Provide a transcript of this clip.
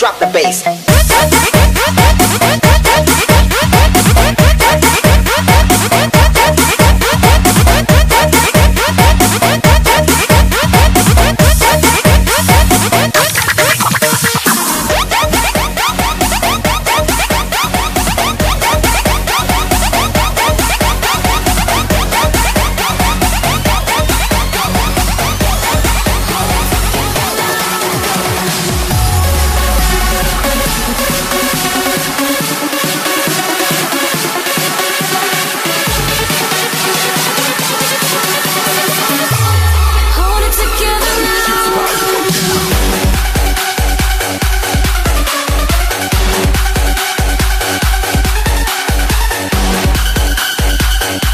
drop the bass.